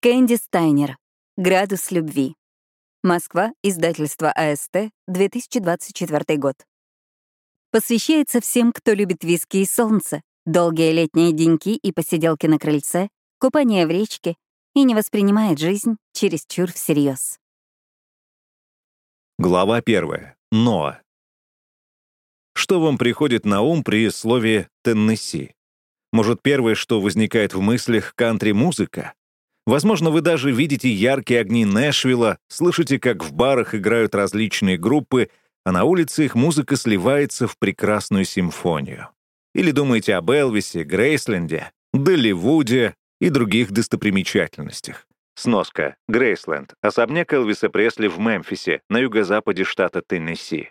Кэнди Стайнер. «Градус любви». Москва. Издательство АСТ. 2024 год. Посвящается всем, кто любит виски и солнце, долгие летние деньки и посиделки на крыльце, купание в речке и не воспринимает жизнь чересчур всерьез. Глава первая. Ноа. Что вам приходит на ум при слове «Теннесси»? Может, первое, что возникает в мыслях, кантри-музыка? Возможно, вы даже видите яркие огни Нэшвилла, слышите, как в барах играют различные группы, а на улице их музыка сливается в прекрасную симфонию. Или думаете об Элвисе, Грейсленде, Долливуде и других достопримечательностях. Сноска. Грейсленд. Особняк Элвиса Пресли в Мемфисе, на юго-западе штата Теннесси.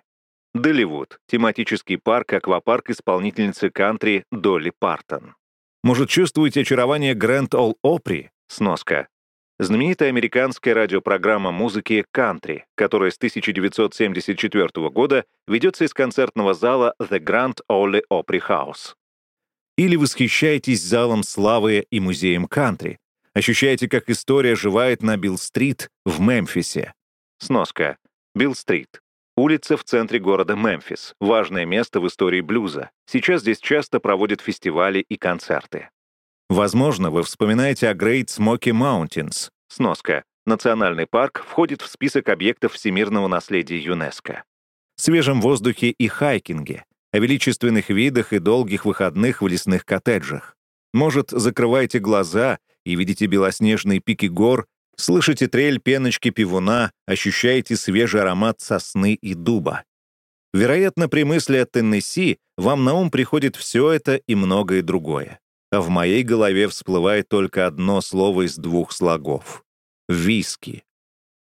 Долливуд. Тематический парк-аквапарк исполнительницы кантри Долли Партон. Может, чувствуете очарование Грэнд Ол Опри, Сноска. Знаменитая американская радиопрограмма музыки «Кантри», которая с 1974 года ведется из концертного зала The Grand Ole Opry House. Или восхищаетесь залом славы и музеем кантри. Ощущаете, как история оживает на Билл-стрит в Мемфисе. Сноска. Билл-стрит. Улица в центре города Мемфис. Важное место в истории блюза. Сейчас здесь часто проводят фестивали и концерты. Возможно, вы вспоминаете о Great Smoky Mountains. Сноска. Национальный парк входит в список объектов всемирного наследия ЮНЕСКО. Свежем воздухе и хайкинге, о величественных видах и долгих выходных в лесных коттеджах. Может, закрываете глаза и видите белоснежные пики гор, слышите трель пеночки пивуна, ощущаете свежий аромат сосны и дуба. Вероятно, при мысли о Теннесси вам на ум приходит все это и многое другое а в моей голове всплывает только одно слово из двух слогов — виски.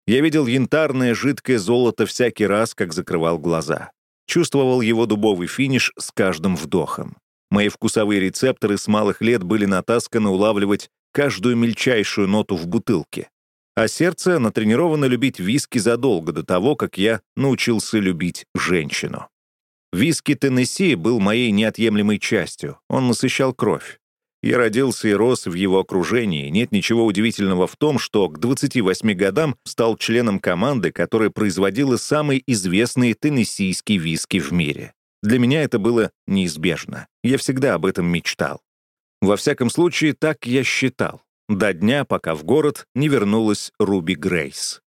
Я видел янтарное жидкое золото всякий раз, как закрывал глаза. Чувствовал его дубовый финиш с каждым вдохом. Мои вкусовые рецепторы с малых лет были натасканы улавливать каждую мельчайшую ноту в бутылке. А сердце натренировано любить виски задолго до того, как я научился любить женщину. Виски Теннесси был моей неотъемлемой частью, он насыщал кровь. Я родился и рос в его окружении. Нет ничего удивительного в том, что к 28 годам стал членом команды, которая производила самый известный теннессийский виски в мире. Для меня это было неизбежно. Я всегда об этом мечтал. Во всяком случае, так я считал. До дня, пока в город не вернулась Руби Грейс.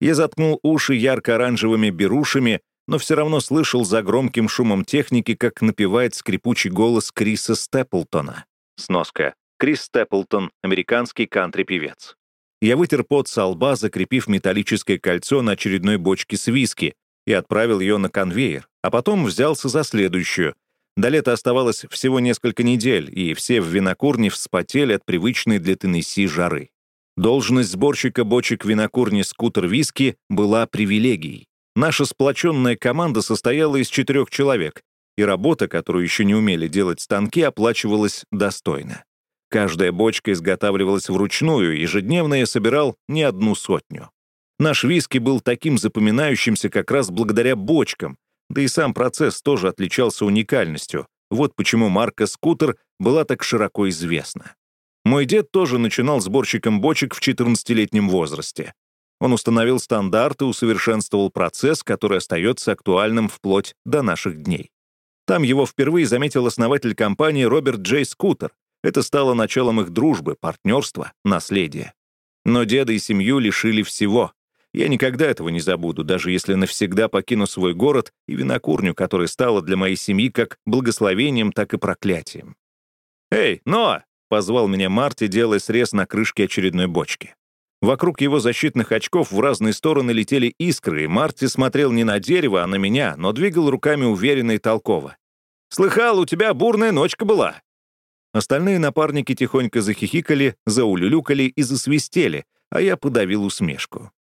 Я заткнул уши ярко-оранжевыми берушами, но все равно слышал за громким шумом техники, как напевает скрипучий голос Криса Степлтона. Сноска. Крис Степлтон, американский кантри-певец. Я вытер пот со лба, закрепив металлическое кольцо на очередной бочке с виски и отправил ее на конвейер, а потом взялся за следующую. До лета оставалось всего несколько недель, и все в винокурне вспотели от привычной для Теннесси жары. Должность сборщика бочек винокурни «Скутер Виски» была привилегией. Наша сплоченная команда состояла из четырех человек, и работа, которую еще не умели делать станки, оплачивалась достойно. Каждая бочка изготавливалась вручную, ежедневно я собирал не одну сотню. Наш виски был таким запоминающимся как раз благодаря бочкам, да и сам процесс тоже отличался уникальностью. Вот почему марка «Скутер» была так широко известна. Мой дед тоже начинал сборщиком бочек в 14-летнем возрасте. Он установил стандарты, усовершенствовал процесс, который остается актуальным вплоть до наших дней. Там его впервые заметил основатель компании Роберт Джей Скутер. Это стало началом их дружбы, партнерства, наследия. Но деда и семью лишили всего. Я никогда этого не забуду, даже если навсегда покину свой город и винокурню, которая стала для моей семьи как благословением, так и проклятием. «Эй, Ноа!» — позвал меня Марти, делая срез на крышке очередной бочки. Вокруг его защитных очков в разные стороны летели искры, и Марти смотрел не на дерево, а на меня, но двигал руками уверенно и толково. «Слыхал, у тебя бурная ночка была». Остальные напарники тихонько захихикали, заулюлюкали и засвистели, а я подавил усмешку.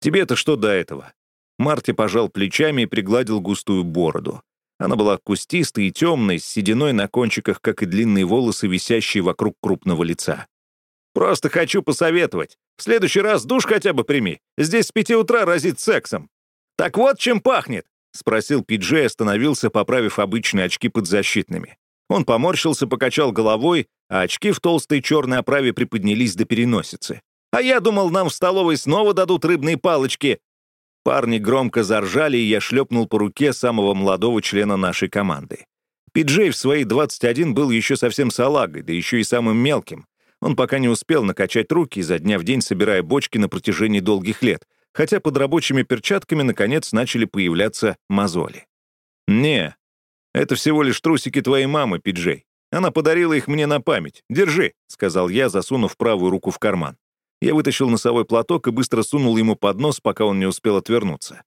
«Тебе-то что до этого?» Марти пожал плечами и пригладил густую бороду. Она была кустистой и темной, с сединой на кончиках, как и длинные волосы, висящие вокруг крупного лица. Просто хочу посоветовать. В следующий раз душ хотя бы прими. Здесь с пяти утра разит сексом. Так вот чем пахнет, — спросил Пиджей, остановился, поправив обычные очки под защитными. Он поморщился, покачал головой, а очки в толстой черной оправе приподнялись до переносицы. А я думал, нам в столовой снова дадут рыбные палочки». Парни громко заржали, и я шлепнул по руке самого молодого члена нашей команды. Пиджей в свои 21 был еще совсем салагой, да еще и самым мелким. Он пока не успел накачать руки, изо дня в день собирая бочки на протяжении долгих лет, хотя под рабочими перчатками наконец начали появляться мозоли. «Не, это всего лишь трусики твоей мамы, Пиджей. Она подарила их мне на память. Держи», — сказал я, засунув правую руку в карман. Я вытащил носовой платок и быстро сунул ему под нос, пока он не успел отвернуться.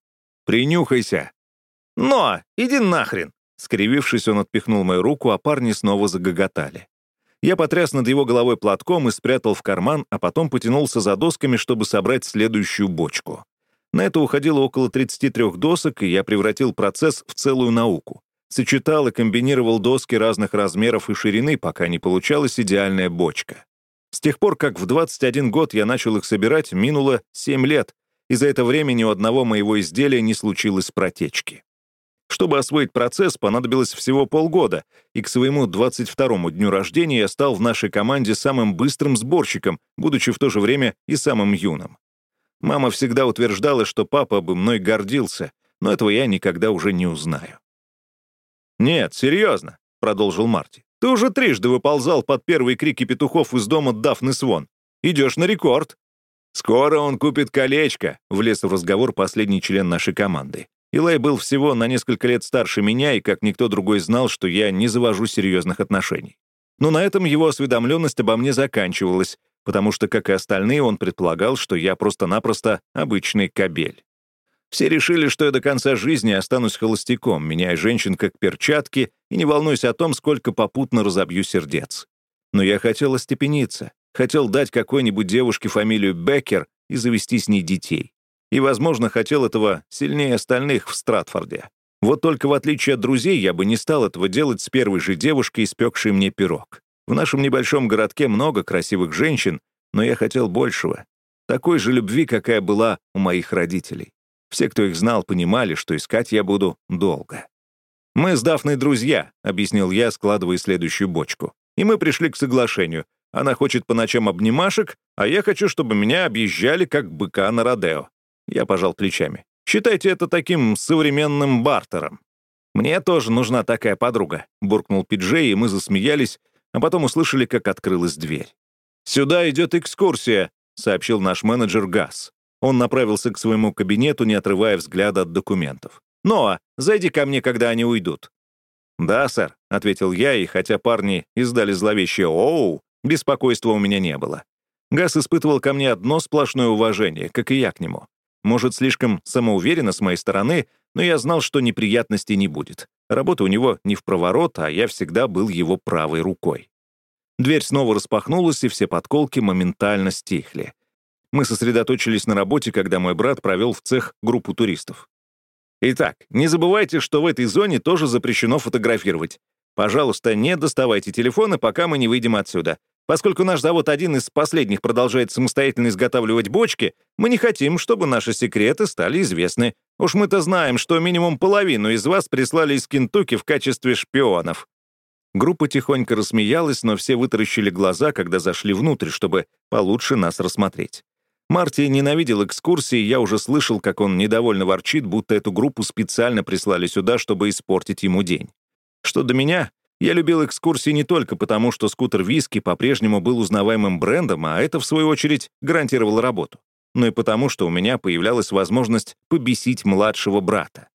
«Принюхайся!» «Но! Иди нахрен!» Скривившись, он отпихнул мою руку, а парни снова загоготали. Я потряс над его головой платком и спрятал в карман, а потом потянулся за досками, чтобы собрать следующую бочку. На это уходило около 33 досок, и я превратил процесс в целую науку. Сочетал и комбинировал доски разных размеров и ширины, пока не получалась идеальная бочка. С тех пор, как в 21 год я начал их собирать, минуло 7 лет, и за это время ни у одного моего изделия не случилось протечки. Чтобы освоить процесс, понадобилось всего полгода, и к своему 22-му дню рождения я стал в нашей команде самым быстрым сборщиком, будучи в то же время и самым юным. Мама всегда утверждала, что папа бы мной гордился, но этого я никогда уже не узнаю. «Нет, серьезно», — продолжил Марти. Ты уже трижды выползал под первые крики петухов из дома Дафны Свон. Идешь на рекорд. Скоро он купит колечко, влез в разговор последний член нашей команды. Илай был всего на несколько лет старше меня, и как никто другой знал, что я не завожу серьезных отношений. Но на этом его осведомленность обо мне заканчивалась, потому что, как и остальные, он предполагал, что я просто-напросто обычный кабель. Все решили, что я до конца жизни останусь холостяком, меняя женщин как перчатки и не волнуюсь о том, сколько попутно разобью сердец. Но я хотел остепениться, хотел дать какой-нибудь девушке фамилию Беккер и завести с ней детей. И, возможно, хотел этого сильнее остальных в Стратфорде. Вот только в отличие от друзей, я бы не стал этого делать с первой же девушкой, испекшей мне пирог. В нашем небольшом городке много красивых женщин, но я хотел большего. Такой же любви, какая была у моих родителей. Все, кто их знал, понимали, что искать я буду долго. «Мы с Дафной друзья», — объяснил я, складывая следующую бочку. «И мы пришли к соглашению. Она хочет по ночам обнимашек, а я хочу, чтобы меня объезжали, как быка на Родео». Я пожал плечами. «Считайте это таким современным бартером». «Мне тоже нужна такая подруга», — буркнул Пиджей, и мы засмеялись, а потом услышали, как открылась дверь. «Сюда идет экскурсия», — сообщил наш менеджер Газ. Он направился к своему кабинету, не отрывая взгляда от документов. «Ноа, зайди ко мне, когда они уйдут». «Да, сэр», — ответил я, и хотя парни издали зловещее «Оу», беспокойства у меня не было. Газ испытывал ко мне одно сплошное уважение, как и я к нему. Может, слишком самоуверенно с моей стороны, но я знал, что неприятностей не будет. Работа у него не в проворот, а я всегда был его правой рукой. Дверь снова распахнулась, и все подколки моментально стихли. Мы сосредоточились на работе, когда мой брат провел в цех группу туристов. Итак, не забывайте, что в этой зоне тоже запрещено фотографировать. Пожалуйста, не доставайте телефоны, пока мы не выйдем отсюда. Поскольку наш завод один из последних продолжает самостоятельно изготавливать бочки, мы не хотим, чтобы наши секреты стали известны. Уж мы-то знаем, что минимум половину из вас прислали из Кентукки в качестве шпионов». Группа тихонько рассмеялась, но все вытаращили глаза, когда зашли внутрь, чтобы получше нас рассмотреть. Марти ненавидел экскурсии, я уже слышал, как он недовольно ворчит, будто эту группу специально прислали сюда, чтобы испортить ему день. Что до меня, я любил экскурсии не только потому, что скутер «Виски» по-прежнему был узнаваемым брендом, а это, в свою очередь, гарантировало работу, но и потому, что у меня появлялась возможность побесить младшего брата.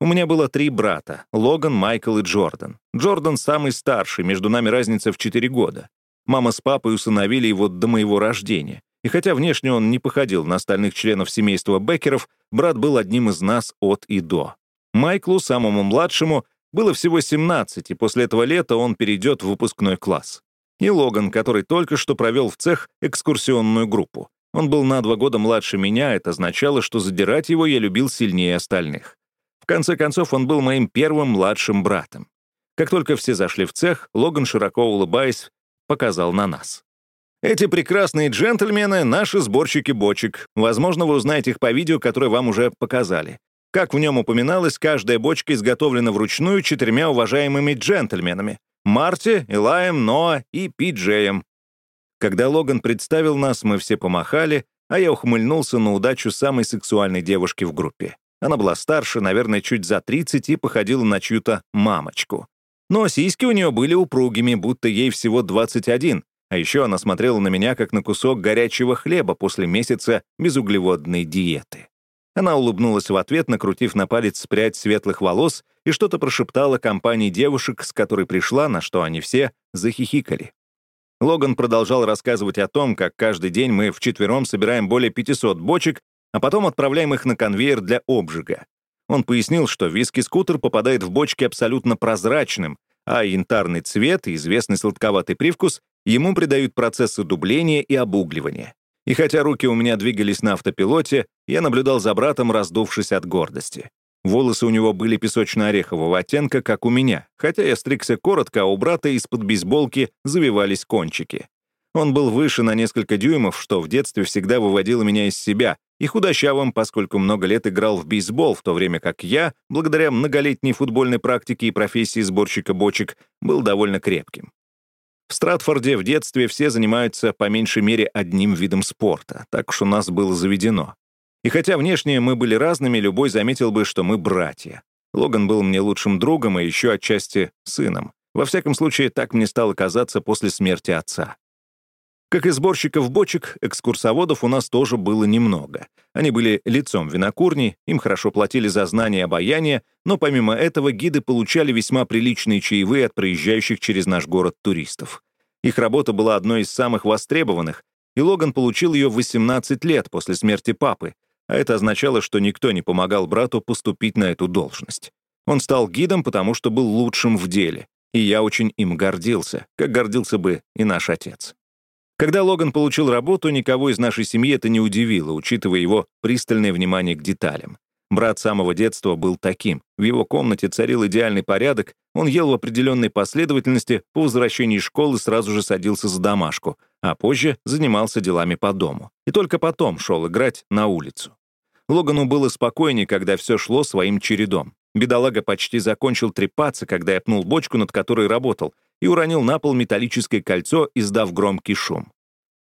У меня было три брата — Логан, Майкл и Джордан. Джордан самый старший, между нами разница в четыре года. Мама с папой усыновили его до моего рождения. И хотя внешне он не походил на остальных членов семейства Беккеров, брат был одним из нас от и до. Майклу, самому младшему, было всего 17, и после этого лета он перейдет в выпускной класс. И Логан, который только что провел в цех экскурсионную группу. Он был на два года младше меня, это означало, что задирать его я любил сильнее остальных. В конце концов, он был моим первым младшим братом. Как только все зашли в цех, Логан, широко улыбаясь, показал на нас. Эти прекрасные джентльмены — наши сборщики бочек. Возможно, вы узнаете их по видео, которое вам уже показали. Как в нем упоминалось, каждая бочка изготовлена вручную четырьмя уважаемыми джентльменами — Марти, Илаем, Ноа и Пиджеем. Когда Логан представил нас, мы все помахали, а я ухмыльнулся на удачу самой сексуальной девушки в группе. Она была старше, наверное, чуть за 30 и походила на чью-то мамочку. Но сиськи у нее были упругими, будто ей всего 21, а еще она смотрела на меня, как на кусок горячего хлеба после месяца безуглеводной диеты. Она улыбнулась в ответ, накрутив на палец прядь светлых волос и что-то прошептала компании девушек, с которой пришла, на что они все захихикали. Логан продолжал рассказывать о том, как каждый день мы вчетвером собираем более 500 бочек, а потом отправляем их на конвейер для обжига. Он пояснил, что виски-скутер попадает в бочки абсолютно прозрачным, а янтарный цвет и известный сладковатый привкус ему придают процессы дубления и обугливания. И хотя руки у меня двигались на автопилоте, я наблюдал за братом, раздувшись от гордости. Волосы у него были песочно-орехового оттенка, как у меня, хотя я стригся коротко, а у брата из-под бейсболки завивались кончики. Он был выше на несколько дюймов, что в детстве всегда выводило меня из себя, и худощавым, поскольку много лет играл в бейсбол, в то время как я, благодаря многолетней футбольной практике и профессии сборщика бочек, был довольно крепким. В Стратфорде в детстве все занимаются по меньшей мере одним видом спорта, так что у нас было заведено. И хотя внешне мы были разными, любой заметил бы, что мы братья. Логан был мне лучшим другом и еще отчасти сыном. Во всяком случае, так мне стало казаться после смерти отца. Как и сборщиков бочек, экскурсоводов у нас тоже было немного. Они были лицом винокурни, им хорошо платили за знание обаяния, но помимо этого гиды получали весьма приличные чаевые от проезжающих через наш город туристов. Их работа была одной из самых востребованных, и Логан получил ее в 18 лет после смерти папы, а это означало, что никто не помогал брату поступить на эту должность. Он стал гидом, потому что был лучшим в деле, и я очень им гордился, как гордился бы и наш отец. Когда Логан получил работу, никого из нашей семьи это не удивило, учитывая его пристальное внимание к деталям. Брат самого детства был таким. В его комнате царил идеальный порядок, он ел в определенной последовательности, по возвращении из школы сразу же садился за домашку, а позже занимался делами по дому. И только потом шел играть на улицу. Логану было спокойнее, когда все шло своим чередом. Бедолага почти закончил трепаться, когда я пнул бочку, над которой работал, и уронил на пол металлическое кольцо, издав громкий шум.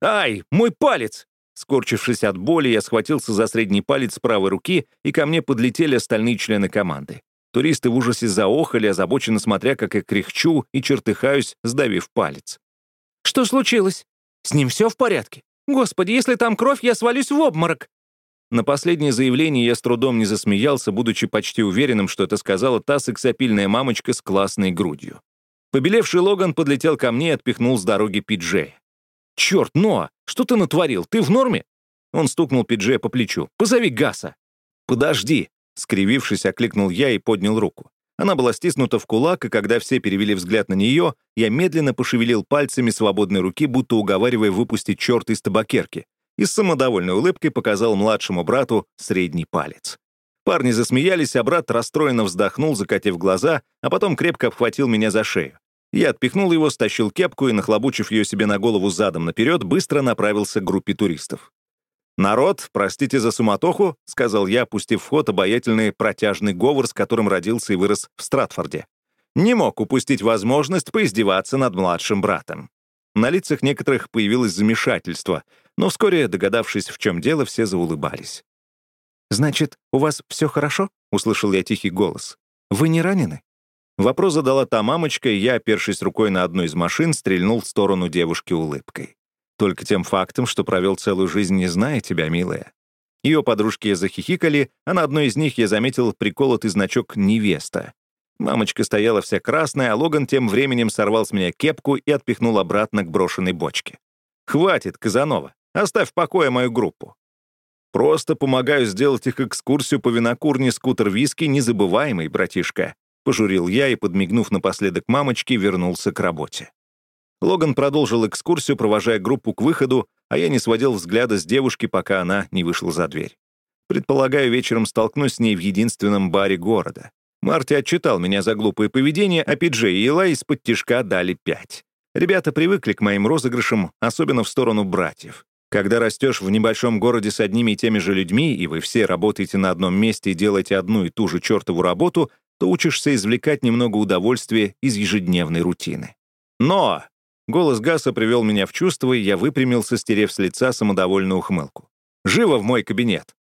«Ай, мой палец!» Скорчившись от боли, я схватился за средний палец правой руки, и ко мне подлетели остальные члены команды. Туристы в ужасе заохали, озабоченно смотря, как я кряхчу и чертыхаюсь, сдавив палец. «Что случилось? С ним все в порядке? Господи, если там кровь, я свалюсь в обморок!» На последнее заявление я с трудом не засмеялся, будучи почти уверенным, что это сказала та сексапильная мамочка с классной грудью. Побелевший Логан подлетел ко мне и отпихнул с дороги Пиджея. «Черт, Ноа, что ты натворил? Ты в норме?» Он стукнул Пиджея по плечу. «Позови Гаса». «Подожди», — скривившись, окликнул я и поднял руку. Она была стиснута в кулак, и когда все перевели взгляд на нее, я медленно пошевелил пальцами свободной руки, будто уговаривая выпустить черт из табакерки, и с самодовольной улыбкой показал младшему брату средний палец. Парни засмеялись, а брат расстроенно вздохнул, закатив глаза, а потом крепко обхватил меня за шею. Я отпихнул его, стащил кепку и, нахлобучив ее себе на голову задом наперед, быстро направился к группе туристов. «Народ, простите за суматоху», — сказал я, пустив в ход обаятельный протяжный говор, с которым родился и вырос в Стратфорде. Не мог упустить возможность поиздеваться над младшим братом. На лицах некоторых появилось замешательство, но вскоре, догадавшись, в чем дело, все заулыбались. «Значит, у вас все хорошо?» — услышал я тихий голос. «Вы не ранены?» Вопрос задала та мамочка, и я, опершись рукой на одну из машин, стрельнул в сторону девушки улыбкой. Только тем фактом, что провел целую жизнь, не зная тебя, милая. Ее подружки захихикали, а на одной из них я заметил приколотый значок «Невеста». Мамочка стояла вся красная, а Логан тем временем сорвал с меня кепку и отпихнул обратно к брошенной бочке. «Хватит, Казанова, оставь в покое мою группу. Просто помогаю сделать их экскурсию по винокурне скутер виски незабываемый, братишка», — пожурил я и, подмигнув напоследок мамочке, вернулся к работе. Логан продолжил экскурсию, провожая группу к выходу, а я не сводил взгляда с девушки, пока она не вышла за дверь. Предполагаю, вечером столкнусь с ней в единственном баре города. Марти отчитал меня за глупое поведение, а Пиджей и Элай из-под тишка дали пять. Ребята привыкли к моим розыгрышам, особенно в сторону братьев. Когда растешь в небольшом городе с одними и теми же людьми, и вы все работаете на одном месте и делаете одну и ту же чертову работу, то учишься извлекать немного удовольствия из ежедневной рутины. Но голос Гаса привел меня в чувство, и я выпрямился, стерев с лица самодовольную ухмылку. «Живо в мой кабинет!»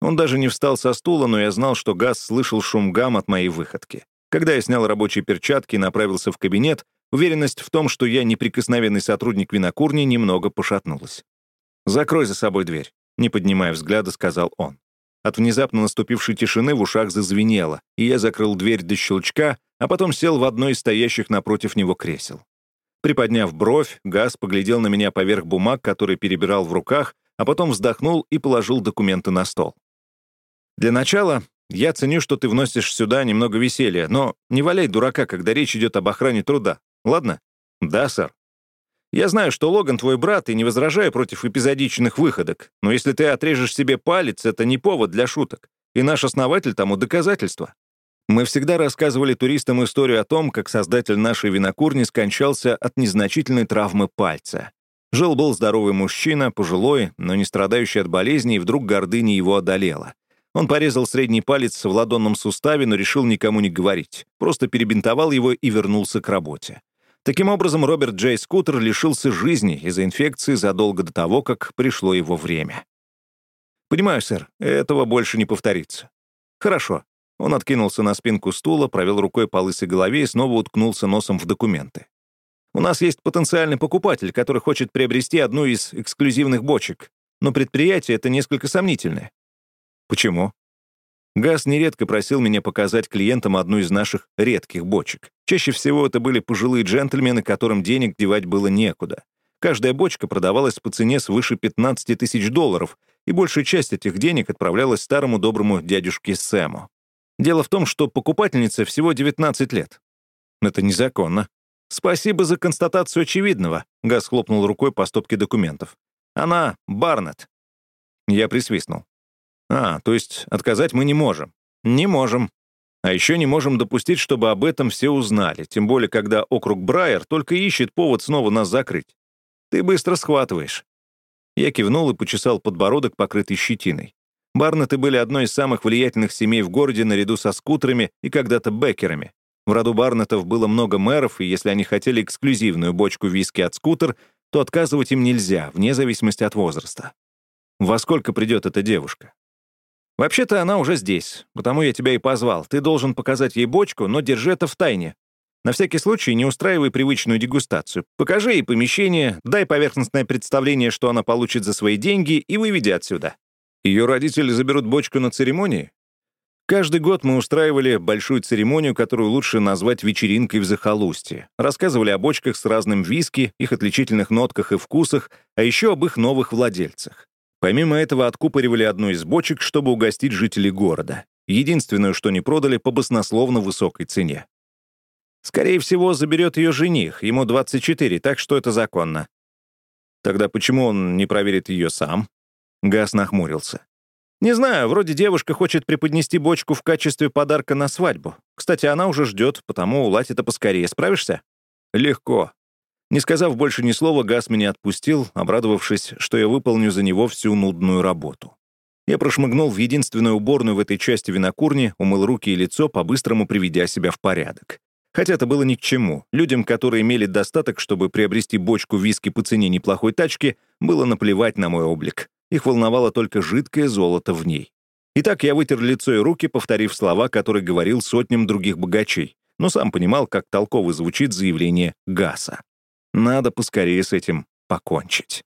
Он даже не встал со стула, но я знал, что Гас слышал шум гам от моей выходки. Когда я снял рабочие перчатки и направился в кабинет, уверенность в том, что я неприкосновенный сотрудник винокурни, немного пошатнулась. «Закрой за собой дверь», — не поднимая взгляда, сказал он. От внезапно наступившей тишины в ушах зазвенело, и я закрыл дверь до щелчка, а потом сел в одно из стоящих напротив него кресел. Приподняв бровь, Газ поглядел на меня поверх бумаг, которые перебирал в руках, а потом вздохнул и положил документы на стол. «Для начала я ценю, что ты вносишь сюда немного веселья, но не валяй дурака, когда речь идет об охране труда. Ладно? Да, сэр. Я знаю, что Логан твой брат, и не возражаю против эпизодичных выходок, но если ты отрежешь себе палец, это не повод для шуток. И наш основатель тому доказательство. Мы всегда рассказывали туристам историю о том, как создатель нашей винокурни скончался от незначительной травмы пальца. Жил-был здоровый мужчина, пожилой, но не страдающий от болезни, и вдруг гордыня его одолела. Он порезал средний палец в ладонном суставе, но решил никому не говорить. Просто перебинтовал его и вернулся к работе. Таким образом, Роберт Джей Скутер лишился жизни из-за инфекции задолго до того, как пришло его время. «Понимаю, сэр, этого больше не повторится». «Хорошо». Он откинулся на спинку стула, провел рукой по лысой голове и снова уткнулся носом в документы. «У нас есть потенциальный покупатель, который хочет приобрести одну из эксклюзивных бочек, но предприятие это несколько сомнительное. Почему? Газ нередко просил меня показать клиентам одну из наших редких бочек. Чаще всего это были пожилые джентльмены, которым денег девать было некуда. Каждая бочка продавалась по цене свыше 15 тысяч долларов, и большая часть этих денег отправлялась старому доброму дядюшке Сэму. Дело в том, что покупательнице всего 19 лет. Это незаконно. Спасибо за констатацию очевидного. Газ хлопнул рукой по стопке документов. Она Барнетт. Я присвистнул. А, то есть отказать мы не можем. Не можем. А еще не можем допустить, чтобы об этом все узнали, тем более, когда округ Брайер только ищет повод снова нас закрыть. Ты быстро схватываешь. Я кивнул и почесал подбородок, покрытый щетиной. Барнеты были одной из самых влиятельных семей в городе наряду со скутерами и когда-то бекерами. В роду Барнетов было много мэров, и если они хотели эксклюзивную бочку виски от скутер, то отказывать им нельзя, вне зависимости от возраста. Во сколько придет эта девушка? Вообще-то она уже здесь, потому я тебя и позвал. Ты должен показать ей бочку, но держи это в тайне. На всякий случай не устраивай привычную дегустацию. Покажи ей помещение, дай поверхностное представление, что она получит за свои деньги, и выведи отсюда. Ее родители заберут бочку на церемонии? Каждый год мы устраивали большую церемонию, которую лучше назвать вечеринкой в захолустье. Рассказывали о бочках с разным виски, их отличительных нотках и вкусах, а еще об их новых владельцах. Помимо этого откупоривали одну из бочек, чтобы угостить жителей города. Единственное, что не продали по баснословно высокой цене. Скорее всего, заберет ее жених, ему 24, так что это законно. Тогда почему он не проверит ее сам? Газ нахмурился. «Не знаю, вроде девушка хочет преподнести бочку в качестве подарка на свадьбу. Кстати, она уже ждет, потому уладь это поскорее. Справишься?» «Легко. Не сказав больше ни слова, Газ меня отпустил, обрадовавшись, что я выполню за него всю нудную работу. Я прошмыгнул в единственную уборную в этой части винокурни, умыл руки и лицо, по-быстрому приведя себя в порядок. Хотя это было ни к чему. Людям, которые имели достаток, чтобы приобрести бочку виски по цене неплохой тачки, было наплевать на мой облик. Их волновало только жидкое золото в ней. Итак, я вытер лицо и руки, повторив слова, которые говорил сотням других богачей, но сам понимал, как толково звучит заявление Гаса. Надо поскорее с этим покончить.